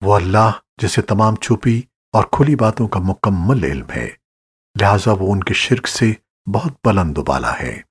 وہ اللہ جسے تمام چھپی اور کھلی باتوں کا مکمل علم ہے، لہذا وہ ان کے شرک سے بہت بلند و بالا ہے۔